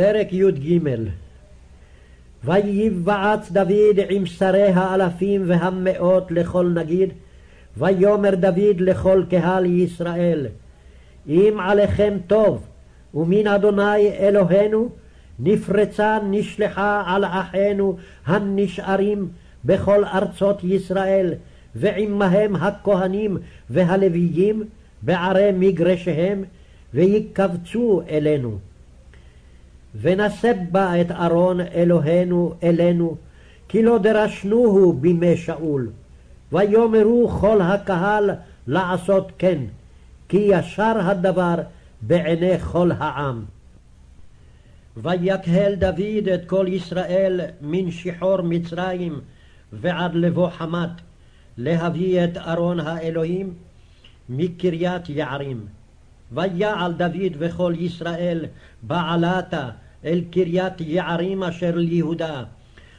פרק י"ג ויבעץ דוד עם שרי האלפים והמאות לכל נגיד, ויאמר דוד לכל קהל ישראל, אם עליכם טוב, ומן אדוני אלוהינו, נפרצה נשלחה על אחינו הנשארים בכל ארצות ישראל, ועמהם הכהנים והלוויים בערי מגרשיהם, ויקבצו אלינו. ונשא בה את ארון אלוהינו אלינו, כי לא דרשנוהו בימי שאול. ויאמרו כל הקהל לעשות כן, כי ישר הדבר בעיני כל העם. ויקהל דוד את כל ישראל מן שחור מצרים ועד לבוא חמת, להביא את ארון האלוהים מקריית יערים. ויעל דוד וכל ישראל בעלתה אל קריית יערים אשר ליהודה,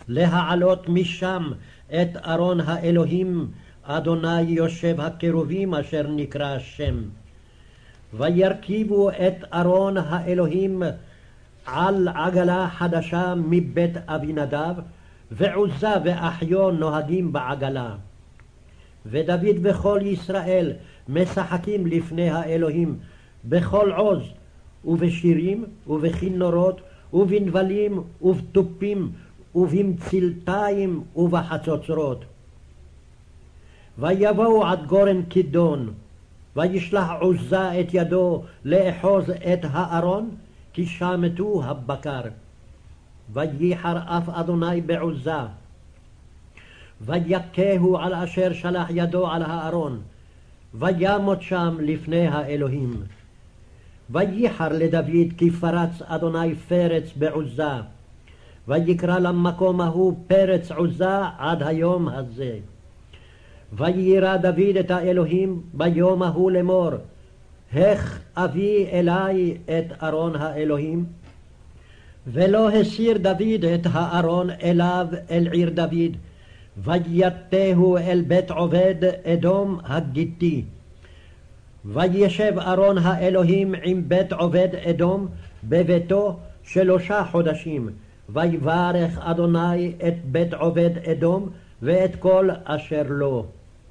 להעלות משם את ארון האלוהים, אדוני יושב הקרובים אשר נקרא שם. וירכיבו את ארון האלוהים על עגלה חדשה מבית אבינדב, ועוזה ואחיו נוהגים בעגלה. ודוד וכל ישראל משחקים לפני האלוהים בכל עוז, ובשירים, ובכינורות, ובנבלים, ובתופים, ובמצלתיים, ובחצוצרות. ויבואו עד גורן כידון, וישלח עוזה את ידו לאחוז את הארון, כי שמטו הבקר. וייחר אף אדוני בעוזה. ויכהו על אשר שלח ידו על הארון, וימות שם לפני האלוהים. וייחר לדוד כי פרץ אדוני פרץ בעוזה, ויקרא למקום ההוא פרץ עוזה עד היום הזה. ויירא דוד את האלוהים ביום ההוא לאמור, הך אביא אלי את ארון האלוהים. ולא הסיר דוד את הארון אליו אל עיר דוד, ויתהו אל בית עובד אדום הגיתי. וישב ארון האלוהים עם בית עובד אדום בביתו שלושה חודשים, ויברך אדוני את בית עובד אדום ואת כל אשר לו.